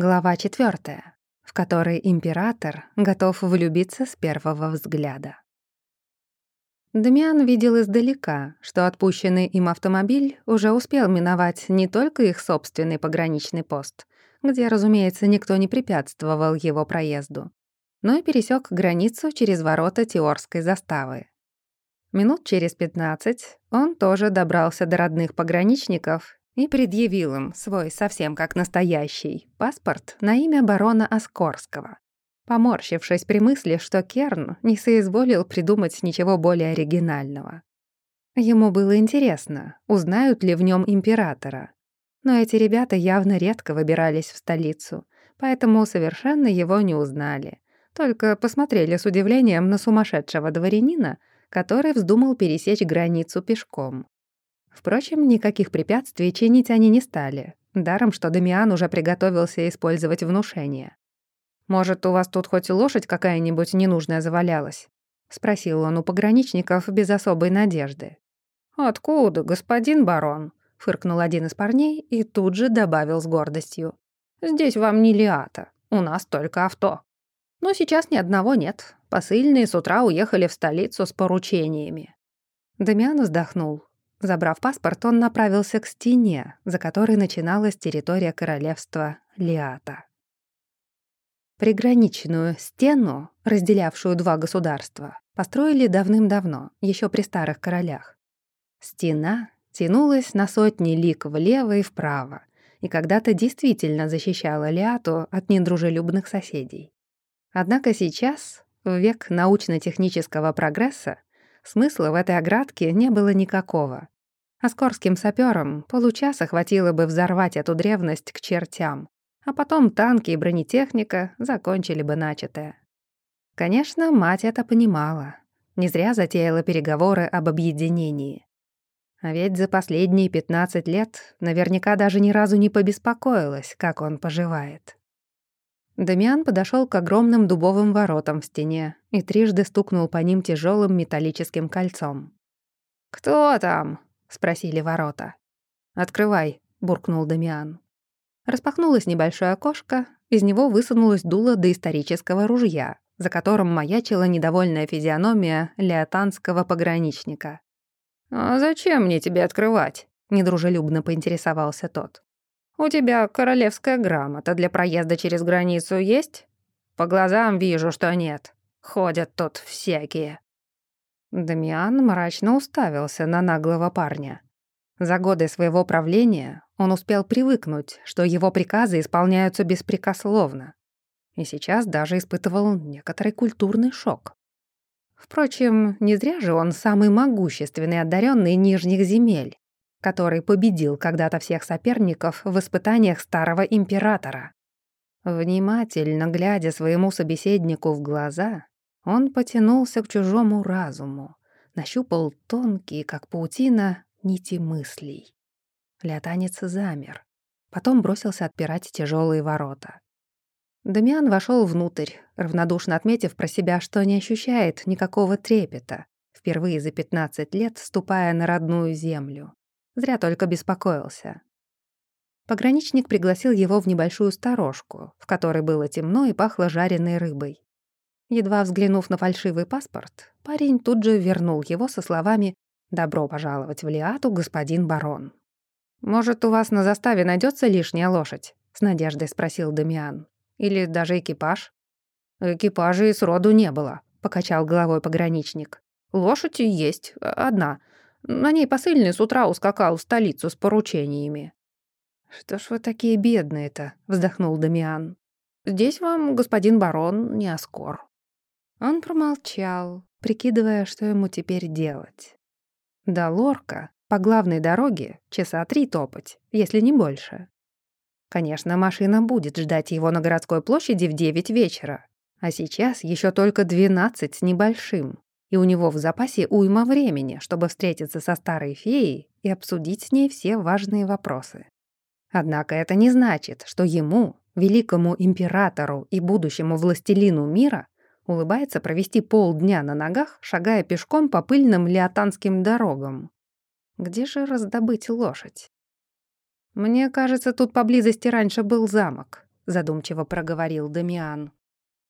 Глава четвертая, в которой император готов влюбиться с первого взгляда. Дамиан видел издалека, что отпущенный им автомобиль уже успел миновать не только их собственный пограничный пост, где, разумеется, никто не препятствовал его проезду, но и пересек границу через ворота Теорской заставы. Минут через пятнадцать он тоже добрался до родных пограничников и предъявил им свой совсем как настоящий паспорт на имя барона Оскорского, поморщившись при мысли, что Керн не соизволил придумать ничего более оригинального. Ему было интересно, узнают ли в нем императора. Но эти ребята явно редко выбирались в столицу, поэтому совершенно его не узнали. Только посмотрели с удивлением на сумасшедшего дворянина, который вздумал пересечь границу пешком. Впрочем, никаких препятствий чинить они не стали. Даром, что Дамиан уже приготовился использовать внушение. «Может, у вас тут хоть лошадь какая-нибудь ненужная завалялась?» — спросил он у пограничников без особой надежды. «Откуда, господин барон?» — фыркнул один из парней и тут же добавил с гордостью. «Здесь вам не Лиата, у нас только авто. Но сейчас ни одного нет. Посыльные с утра уехали в столицу с поручениями». Дамиан вздохнул. Забрав паспорт, он направился к стене, за которой начиналась территория королевства Лиата. Приграничную стену, разделявшую два государства, построили давным-давно, еще при старых королях. Стена тянулась на сотни лик влево и вправо, и когда-то действительно защищала Лиату от недружелюбных соседей. Однако сейчас, в век научно-технического прогресса, Смысла в этой оградке не было никакого. А скорским саперам получаса хватило бы взорвать эту древность к чертям, а потом танки и бронетехника закончили бы начатое. Конечно, мать это понимала. Не зря затеяла переговоры об объединении. А ведь за последние 15 лет наверняка даже ни разу не побеспокоилась, как он поживает. Дамиан подошел к огромным дубовым воротам в стене и трижды стукнул по ним тяжелым металлическим кольцом. «Кто там?» — спросили ворота. «Открывай», — буркнул Дамиан. Распахнулось небольшое окошко, из него высунулось дуло доисторического ружья, за которым маячила недовольная физиономия леотанского пограничника. «А зачем мне тебе открывать?» — недружелюбно поинтересовался тот. «У тебя королевская грамота для проезда через границу есть?» «По глазам вижу, что нет. Ходят тут всякие». Дамиан мрачно уставился на наглого парня. За годы своего правления он успел привыкнуть, что его приказы исполняются беспрекословно. И сейчас даже испытывал некоторый культурный шок. Впрочем, не зря же он самый могущественный одаренный нижних земель который победил когда-то всех соперников в испытаниях старого императора. Внимательно глядя своему собеседнику в глаза, он потянулся к чужому разуму, нащупал тонкие, как паутина, нити мыслей. Лятанец замер, потом бросился отпирать тяжелые ворота. Дамиан вошел внутрь, равнодушно отметив про себя, что не ощущает никакого трепета, впервые за 15 лет ступая на родную землю. Зря только беспокоился. Пограничник пригласил его в небольшую сторожку, в которой было темно и пахло жареной рыбой. Едва взглянув на фальшивый паспорт, парень тут же вернул его со словами «Добро пожаловать в Лиату, господин барон». «Может, у вас на заставе найдется лишняя лошадь?» — с надеждой спросил Дамиан. «Или даже экипаж?» «Экипажа и сроду не было», — покачал головой пограничник. «Лошадь есть, одна, на ней посыльный с утра ускакал в столицу с поручениями. «Что ж вы такие бедные-то?» — вздохнул Дамиан. «Здесь вам господин барон не оскор». Он промолчал, прикидывая, что ему теперь делать. До Лорка по главной дороге часа три топать, если не больше. Конечно, машина будет ждать его на городской площади в девять вечера, а сейчас еще только двенадцать с небольшим и у него в запасе уйма времени, чтобы встретиться со старой феей и обсудить с ней все важные вопросы. Однако это не значит, что ему, великому императору и будущему властелину мира, улыбается провести полдня на ногах, шагая пешком по пыльным леотанским дорогам. Где же раздобыть лошадь? Мне кажется, тут поблизости раньше был замок, задумчиво проговорил Дамиан.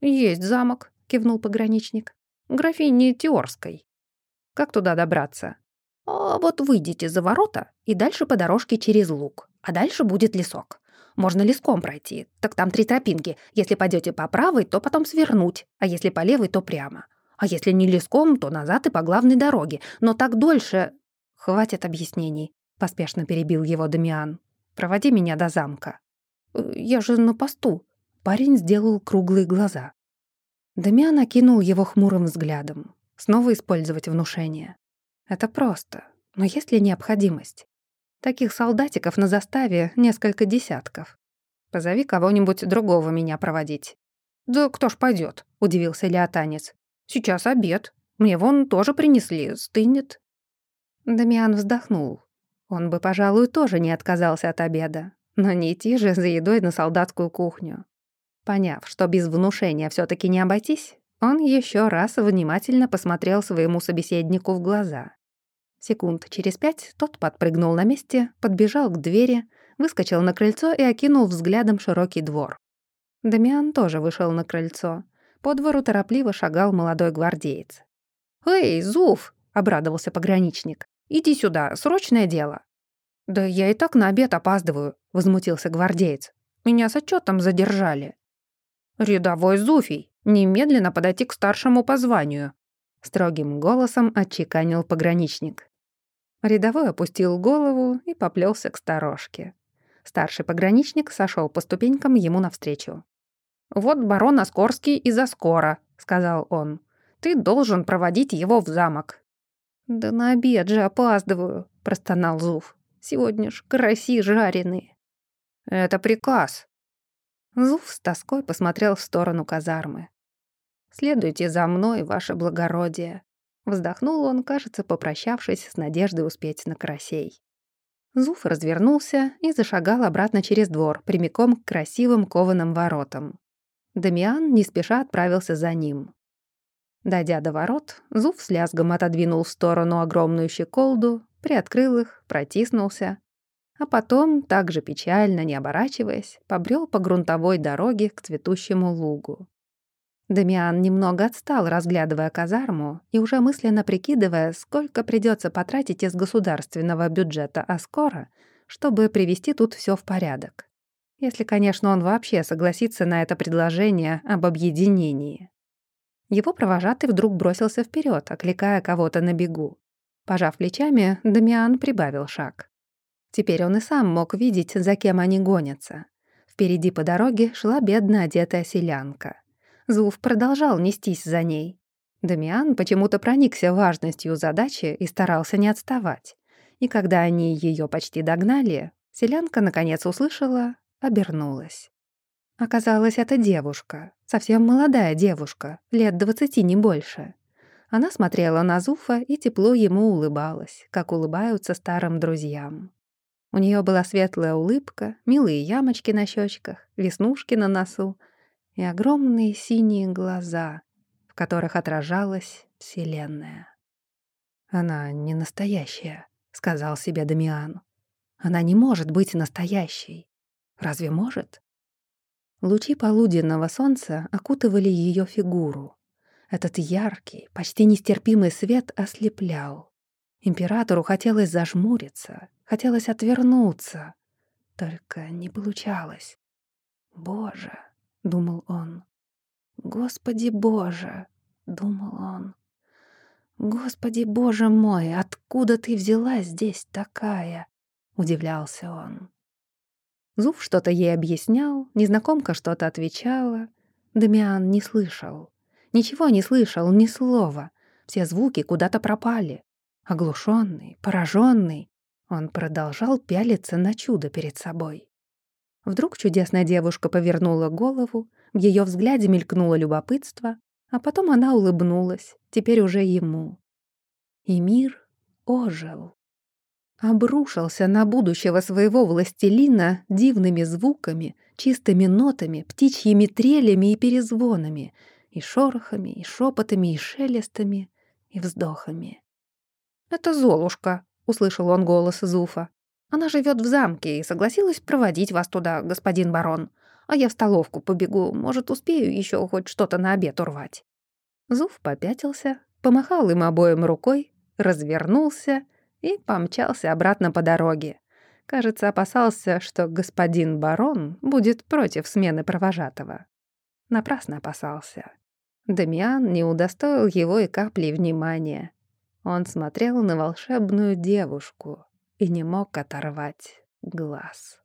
«Есть замок», — кивнул пограничник. «Графини Теорской». «Как туда добраться?» «А вот выйдете за ворота и дальше по дорожке через луг, а дальше будет лесок. Можно леском пройти, так там три тропинки. Если пойдете по правой, то потом свернуть, а если по левой, то прямо. А если не леском, то назад и по главной дороге. Но так дольше...» «Хватит объяснений», — поспешно перебил его Дамиан. «Проводи меня до замка». «Э, «Я же на посту». Парень сделал круглые глаза. Дамиан окинул его хмурым взглядом. Снова использовать внушение. Это просто. Но есть ли необходимость? Таких солдатиков на заставе несколько десятков. Позови кого-нибудь другого меня проводить. «Да кто ж пойдет? удивился Леотанец. «Сейчас обед. Мне вон тоже принесли, стынет». Дамиан вздохнул. Он бы, пожалуй, тоже не отказался от обеда, но не идти же за едой на солдатскую кухню. Поняв, что без внушения все таки не обойтись, он еще раз внимательно посмотрел своему собеседнику в глаза. Секунд через пять тот подпрыгнул на месте, подбежал к двери, выскочил на крыльцо и окинул взглядом широкий двор. Дамиан тоже вышел на крыльцо. По двору торопливо шагал молодой гвардеец. «Эй, Зуф!» — обрадовался пограничник. «Иди сюда, срочное дело». «Да я и так на обед опаздываю», — возмутился гвардеец. «Меня с отчетом задержали». «Рядовой Зуфий, немедленно подойти к старшему по званию», — строгим голосом отчеканил пограничник. Рядовой опустил голову и поплелся к сторожке. Старший пограничник сошел по ступенькам ему навстречу. «Вот барон Оскорский из Оскора», — сказал он. «Ты должен проводить его в замок». «Да на обед же опаздываю», — простонал Зуф. «Сегодня ж караси жареные». «Это приказ». Зуф с тоской посмотрел в сторону казармы. «Следуйте за мной, ваше благородие», Вздохнул он, кажется, попрощавшись с надеждой успеть на карасей. Зуф развернулся и зашагал обратно через двор, прямиком к красивым кованым воротам. Дамиан не спеша отправился за ним. Дойдя до ворот, Зуф с лязгом отодвинул в сторону огромную щеколду, приоткрыл их, протиснулся, а потом, также печально, не оборачиваясь, побрел по грунтовой дороге к цветущему лугу. Дамиан немного отстал, разглядывая казарму и уже мысленно прикидывая, сколько придется потратить из государственного бюджета Аскора, чтобы привести тут все в порядок. Если, конечно, он вообще согласится на это предложение об объединении. Его провожатый вдруг бросился вперед, окликая кого-то на бегу. Пожав плечами, Дамиан прибавил шаг. Теперь он и сам мог видеть, за кем они гонятся. Впереди по дороге шла бедно одетая селянка. Зуф продолжал нестись за ней. Дамиан почему-то проникся важностью задачи и старался не отставать. И когда они ее почти догнали, селянка наконец услышала, обернулась. Оказалось, это девушка, совсем молодая девушка, лет двадцати не больше. Она смотрела на Зуфа и тепло ему улыбалась, как улыбаются старым друзьям. У нее была светлая улыбка, милые ямочки на щечках, веснушки на носу — и огромные синие глаза, в которых отражалась Вселенная. «Она не настоящая», — сказал себе Дамиан. «Она не может быть настоящей. Разве может?» Лучи полуденного солнца окутывали ее фигуру. Этот яркий, почти нестерпимый свет ослеплял. Императору хотелось зажмуриться, хотелось отвернуться. Только не получалось. Боже, — думал он. «Господи Боже!» — думал он. «Господи Боже мой, откуда ты взялась здесь такая?» — удивлялся он. Зув что-то ей объяснял, незнакомка что-то отвечала. Дамиан не слышал. Ничего не слышал, ни слова. Все звуки куда-то пропали. Оглушенный, пораженный, он продолжал пялиться на чудо перед собой. Вдруг чудесная девушка повернула голову, в ее взгляде мелькнуло любопытство, а потом она улыбнулась, теперь уже ему. И мир ожил. Обрушился на будущего своего властелина дивными звуками, чистыми нотами, птичьими трелями и перезвонами, и шорохами, и шепотами, и шелестами, и вздохами. «Это Золушка», — услышал он голос Зуфа. Она живет в замке и согласилась проводить вас туда, господин барон. а я в столовку побегу, может, успею еще хоть что-то на обед урвать». Зув попятился, помахал им обоим рукой, развернулся и помчался обратно по дороге. Кажется, опасался, что господин барон будет против смены провожатого. Напрасно опасался. Дамиан не удостоил его и капли внимания. Он смотрел на волшебную девушку и не мог оторвать глаз.